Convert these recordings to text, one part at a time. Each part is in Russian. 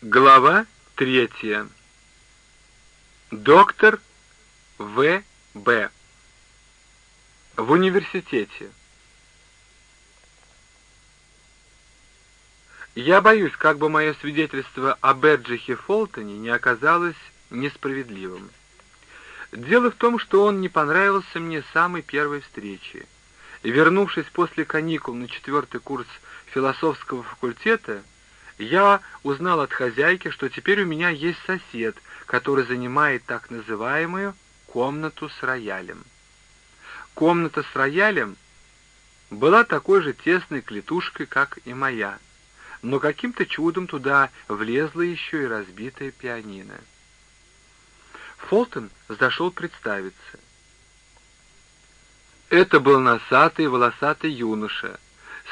Глава третья. Доктор В. Б. В университете. Я боюсь, как бы мое свидетельство о Берджихе Фолтоне не оказалось несправедливым. Дело в том, что он не понравился мне с самой первой встречи. Вернувшись после каникул на четвертый курс философского факультета, я узнал от хозяйки, что теперь у меня есть сосед, который занимает так называемую комнату с роялем. Комната с роялем была такой же тесной клетушкой, как и моя, но каким-то чудом туда влезла еще и разбитая пианино. Фолтон зашел представиться. Это был носатый волосатый юноша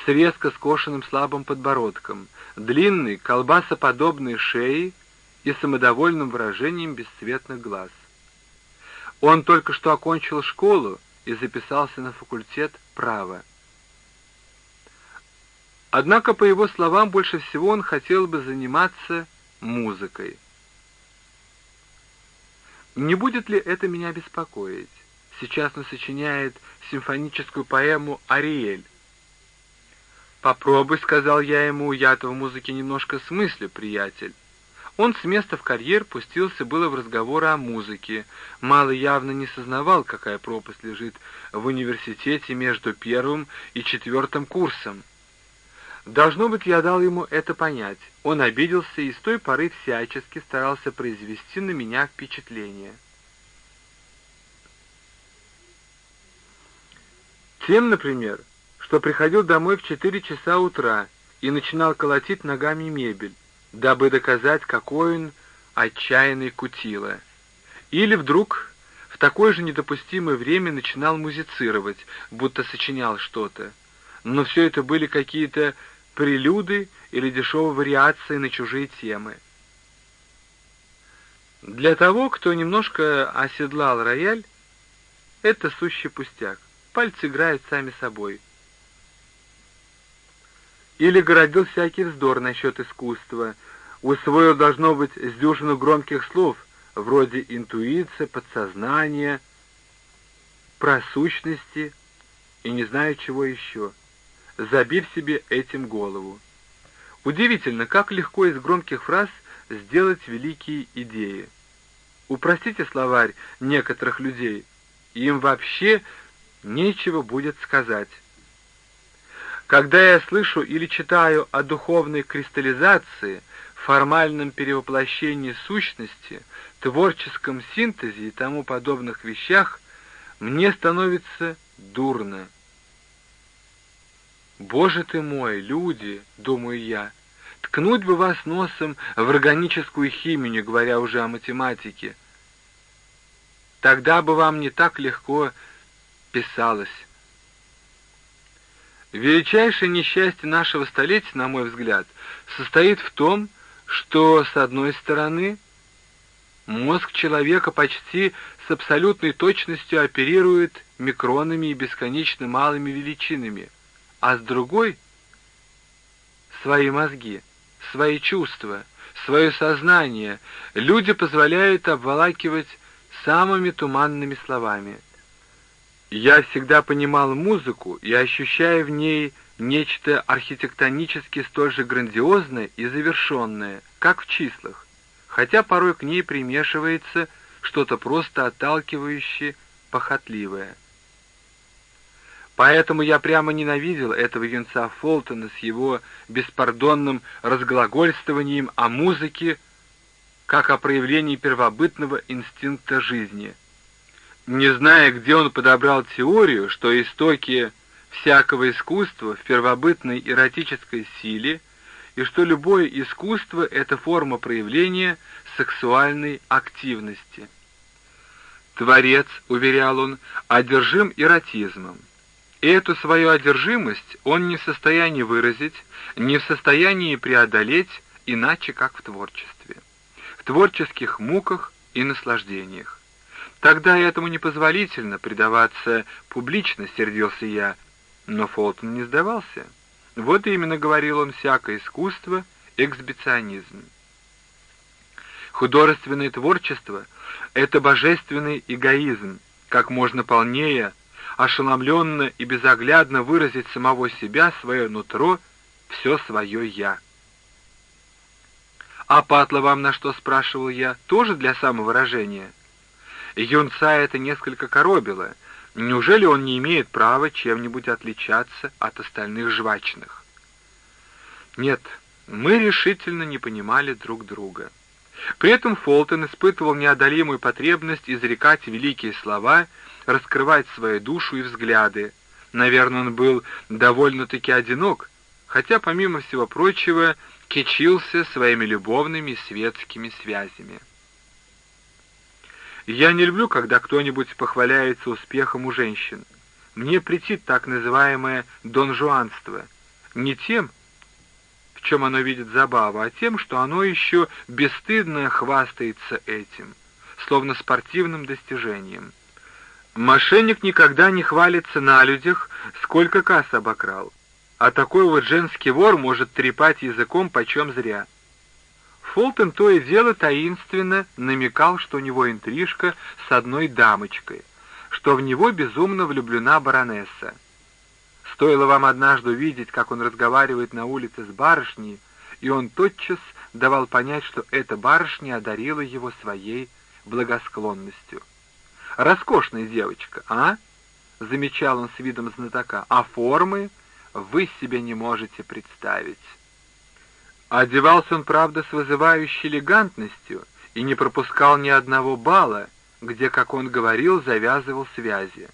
с резко скошенным слабым подбородком, длинной, колбасоподобной шеей и самодовольным выражением бесцветных глаз. Он только что окончил школу и записался на факультет права. Однако, по его словам, больше всего он хотел бы заниматься музыкой. Не будет ли это меня беспокоить? Сейчас он сочиняет симфоническую поэму «Ариэль». «Попробуй», — сказал я ему, — «я-то в музыке немножко смыслю, приятель». Он с места в карьер пустился было в разговоры о музыке. Мало явно не сознавал, какая пропасть лежит в университете между первым и четвертым курсом. Должно быть, я дал ему это понять. Он обиделся и с той поры всячески старался произвести на меня впечатление. Тем, например, что приходил домой в четыре часа утра и начинал колотить ногами мебель, дабы доказать, какой он отчаянный кутила. Или вдруг в такое же недопустимое время начинал музицировать, будто сочинял что-то. Но все это были какие-то прелюды или дешевые вариации на чужие темы. Для того, кто немножко оседлал рояль, это сущий пустяк. Пальцы играют сами собой. Или городил всякий вздор насчет искусства, усвоил, должно быть, с дюжину громких слов, вроде интуиция, подсознание, просущности и не знаю чего еще забив себе этим голову. Удивительно, как легко из громких фраз сделать великие идеи. Упростите словарь некоторых людей, им вообще нечего будет сказать. Когда я слышу или читаю о духовной кристаллизации, формальном перевоплощении сущности, творческом синтезе и тому подобных вещах, мне становится дурно. «Боже ты мой, люди!» — думаю я. «Ткнуть бы вас носом в органическую химию, говоря уже о математике. Тогда бы вам не так легко писалось». Величайшее несчастье нашего столетия, на мой взгляд, состоит в том, что, с одной стороны, мозг человека почти с абсолютной точностью оперирует микронами и бесконечно малыми величинами — а с другой — свои мозги, свои чувства, свое сознание люди позволяют обволакивать самыми туманными словами. Я всегда понимал музыку и ощущаю в ней нечто архитектонически столь же грандиозное и завершенное, как в числах, хотя порой к ней примешивается что-то просто отталкивающее, похотливое. Поэтому я прямо ненавидел этого юнца Фолтона с его беспардонным разглагольствованием о музыке, как о проявлении первобытного инстинкта жизни. Не зная, где он подобрал теорию, что истоки всякого искусства в первобытной эротической силе, и что любое искусство — это форма проявления сексуальной активности. Творец, уверял он, одержим эротизмом. И эту свою одержимость он не в состоянии выразить, не в состоянии преодолеть иначе, как в творчестве, в творческих муках и наслаждениях. Тогда этому непозволительно предаваться публично, сердился я, но Фолтон не сдавался. Вот именно, говорил он, всякое искусство — эксбиционизм. Художественное творчество — это божественный эгоизм, как можно полнее, ошеломленно и безоглядно выразить самого себя, свое нутро, все свое «я». «А патла вам на что?» — спрашивал я. «Тоже для самовыражения?» Юнца это несколько коробило. Неужели он не имеет права чем-нибудь отличаться от остальных жвачных? Нет, мы решительно не понимали друг друга. При этом Фолтон испытывал неодолимую потребность изрекать великие слова, раскрывать свою душу и взгляды. Наверное, он был довольно-таки одинок, хотя, помимо всего прочего, кичился своими любовными светскими связями. Я не люблю, когда кто-нибудь похваляется успехом у женщин. Мне претит так называемое донжуанство. Не тем, в чем оно видит забаву, а тем, что оно еще бесстыдно хвастается этим, словно спортивным достижением. Мошенник никогда не хвалится на людях, сколько касс обокрал. А такой вот женский вор может трепать языком почем зря. Фултон то и дело таинственно намекал, что у него интрижка с одной дамочкой, что в него безумно влюблена баронесса. Стоило вам однажды увидеть, как он разговаривает на улице с барышней, и он тотчас давал понять, что эта барышня одарила его своей благосклонностью. «Роскошная девочка, а?» — замечал он с видом знатока. «А формы вы себе не можете представить». Одевался он, правда, с вызывающей элегантностью и не пропускал ни одного бала, где, как он говорил, завязывал связи.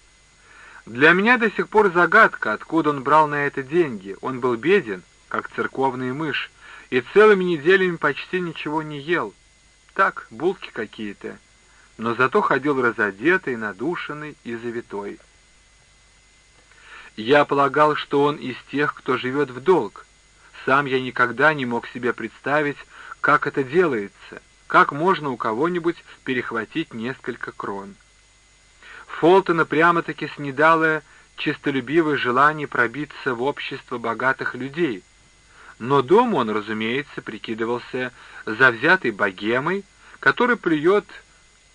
Для меня до сих пор загадка, откуда он брал на это деньги. Он был беден, как церковный мышь, и целыми неделями почти ничего не ел. Так, булки какие-то. Но зато ходил разодетый, надушенный и завитой. Я полагал, что он из тех, кто живет в долг, сам я никогда не мог себе представить, как это делается, как можно у кого-нибудь перехватить несколько крон. Фолтона прямо-таки снедало чистолюбивое желание пробиться в общество богатых людей, но дома он, разумеется, прикидывался завзятой богемой, который плюет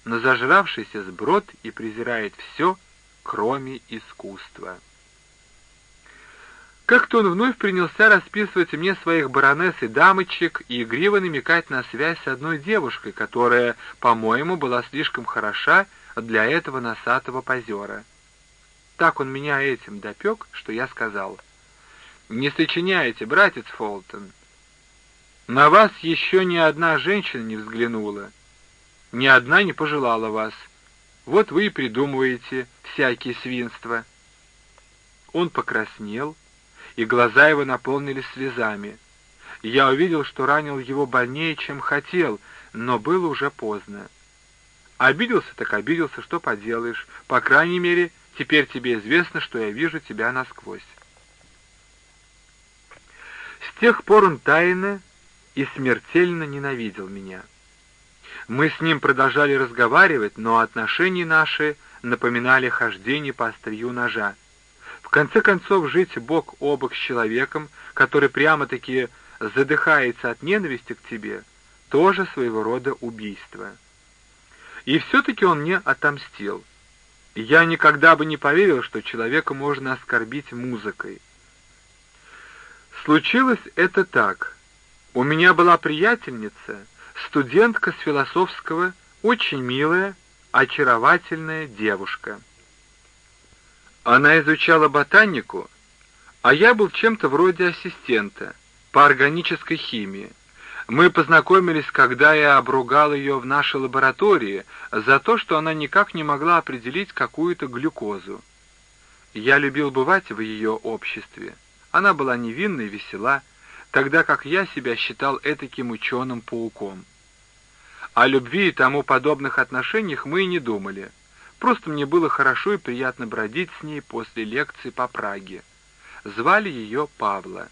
на зажравшийся сброд и презирает все, кроме искусства. Как-то он вновь принялся расписывать мне своих баронесс и дамочек и игриво намекать на связь с одной девушкой, которая, по-моему, была слишком хороша для этого носатого позера. Так он меня этим допек, что я сказал. «Не сочиняйте, братец Фолтон. На вас еще ни одна женщина не взглянула, ни одна не пожелала вас. Вот вы и придумываете всякие свинства». Он покраснел, и глаза его наполнились слезами. Я увидел, что ранил его больнее, чем хотел, но было уже поздно. Обиделся так обиделся, что поделаешь. По крайней мере, теперь тебе известно, что я вижу тебя насквозь. С тех пор он тайно и смертельно ненавидел меня. Мы с ним продолжали разговаривать, но отношения наши напоминали хождение по острию ножа. В конце концов, жить бок о бок с человеком, который прямо-таки задыхается от ненависти к тебе, тоже своего рода убийство. И все-таки он мне отомстил. Я никогда бы не поверил, что человека можно оскорбить музыкой. Случилось это так. У меня была приятельница, студентка с философского, очень милая, очаровательная девушка. Она изучала ботанику, а я был чем-то вроде ассистента по органической химии. Мы познакомились, когда я обругал ее в нашей лаборатории за то, что она никак не могла определить какую-то глюкозу. Я любил бывать в ее обществе. Она была невинна и весела, тогда как я себя считал этаким ученым-пауком. О любви и тому подобных отношениях мы и не думали. Просто мне было хорошо и приятно бродить с ней после лекции по Праге. Звали ее Павла.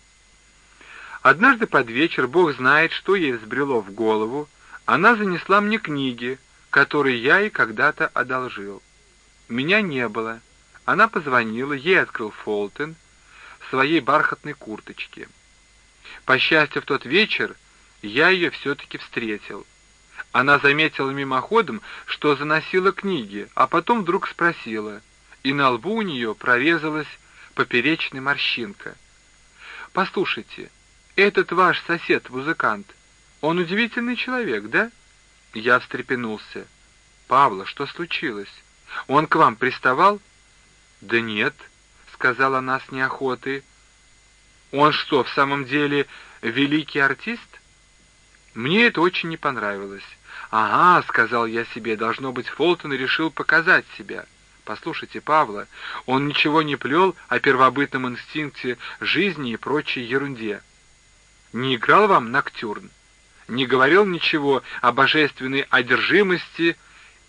Однажды под вечер, бог знает, что ей взбрело в голову, она занесла мне книги, которые я ей когда-то одолжил. Меня не было. Она позвонила, ей открыл Фолтен в своей бархатной курточке. По счастью, в тот вечер я ее все-таки встретил. Она заметила мимоходом, что заносила книги, а потом вдруг спросила, и на лбу у нее прорезалась поперечная морщинка. «Послушайте, этот ваш сосед-музыкант, он удивительный человек, да?» Я встрепенулся. «Павла, что случилось? Он к вам приставал?» «Да нет», — сказала она с неохотой. «Он что, в самом деле великий артист?» Мне это очень не понравилось. «Ага», — сказал я себе, — «должно быть, Фолтон решил показать себя». Послушайте Павла, он ничего не плел о первобытном инстинкте жизни и прочей ерунде. Не играл вам Ноктюрн, не говорил ничего о божественной одержимости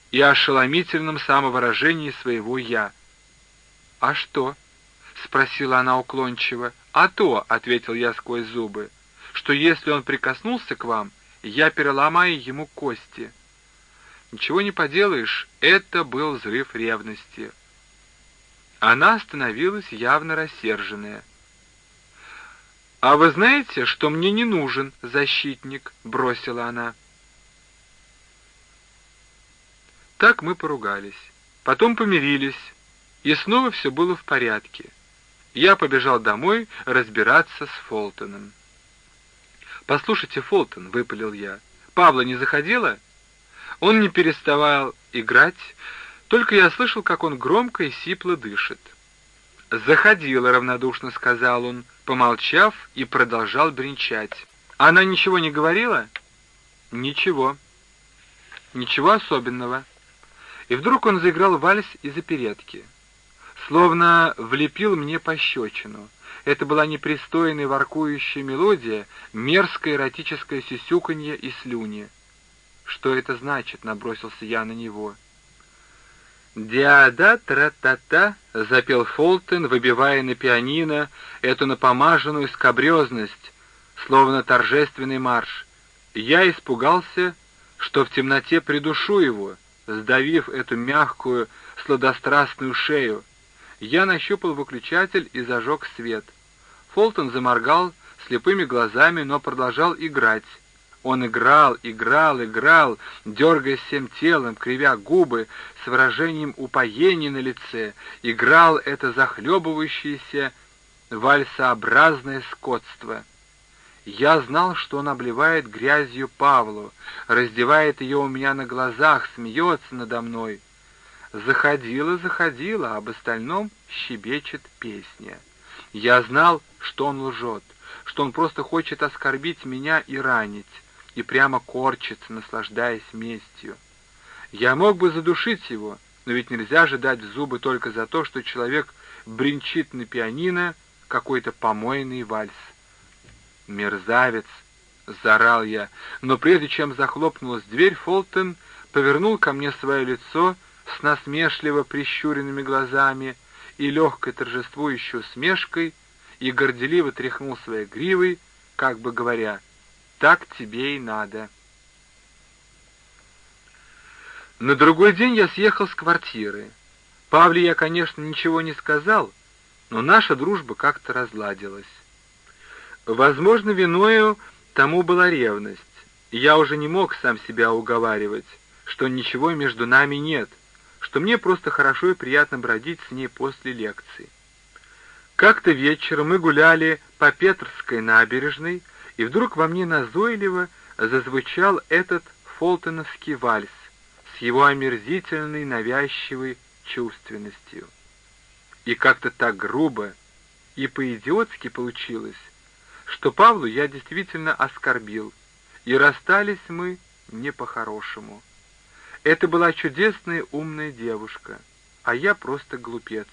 и ошеломительном самовыражении своего «я». «А что?» — спросила она уклончиво. «А то», — ответил я сквозь зубы, — «что если он прикоснулся к вам, я переломаю ему кости». Ничего не поделаешь, это был взрыв ревности. Она становилась явно рассерженная. «А вы знаете, что мне не нужен защитник?» — бросила она. Так мы поругались. Потом помирились, и снова все было в порядке. Я побежал домой разбираться с Фолтоном. «Послушайте, Фолтон», — выпалил я, — «Павла не заходила?» Он не переставал играть, только я слышал, как он громко и сипло дышит. «Заходила», — равнодушно сказал он, помолчав и продолжал бренчать. «Она ничего не говорила?» «Ничего. Ничего особенного». И вдруг он заиграл вальс из оперетки. Словно влепил мне пощечину. Это была непристойная воркующая мелодия, мерзкое эротическое сюсюканье и слюни. «Что это значит?» — набросился я на него. «Диада тра-та-та», — запел Фолтен, выбивая на пианино эту напомаженную скобрезность, словно торжественный марш. Я испугался, что в темноте придушу его, сдавив эту мягкую, сладострастную шею. Я нащупал выключатель и зажег свет. Фолтон заморгал слепыми глазами, но продолжал играть. Он играл, играл, играл, дергаясь всем телом, кривя губы, с выражением упоения на лице, играл это захлебывающееся вальсообразное скотство. Я знал, что он обливает грязью Павлу, раздевает ее у меня на глазах, смеется надо мной. Заходила, заходила, а об остальном щебечет песня. Я знал, что он лжет, что он просто хочет оскорбить меня и ранить и прямо корчится, наслаждаясь местью. Я мог бы задушить его, но ведь нельзя же дать зубы только за то, что человек бренчит на пианино какой-то помойный вальс. «Мерзавец!» — заорал я, но прежде чем захлопнулась дверь, Фолтон повернул ко мне свое лицо с насмешливо прищуренными глазами и легкой торжествующей усмешкой и горделиво тряхнул своей гривой, как бы говоря — так тебе и надо. На другой день я съехал с квартиры. Павле я, конечно, ничего не сказал, но наша дружба как-то разладилась. Возможно, виною тому была ревность. Я уже не мог сам себя уговаривать, что ничего между нами нет, что мне просто хорошо и приятно бродить с ней после лекции. Как-то вечером мы гуляли по Петрской набережной, и вдруг во мне назойливо зазвучал этот фолтоновский вальс с его омерзительной навязчивой чувственностью. И как-то так грубо и по-идиотски получилось, что Павлу я действительно оскорбил, и расстались мы не по-хорошему. Это была чудесная умная девушка, а я просто глупец.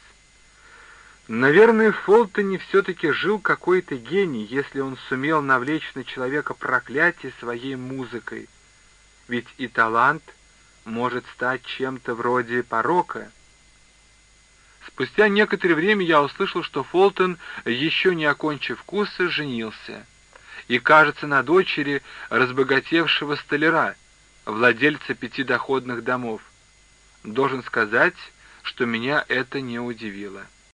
Наверное, в Фолтоне все-таки жил какой-то гений, если он сумел навлечь на человека проклятие своей музыкой. Ведь и талант может стать чем-то вроде порока. Спустя некоторое время я услышал, что Фолтон, еще не окончив курсы, женился. И, кажется, на дочери разбогатевшего столяра, владельца пяти доходных домов. Должен сказать, что меня это не удивило.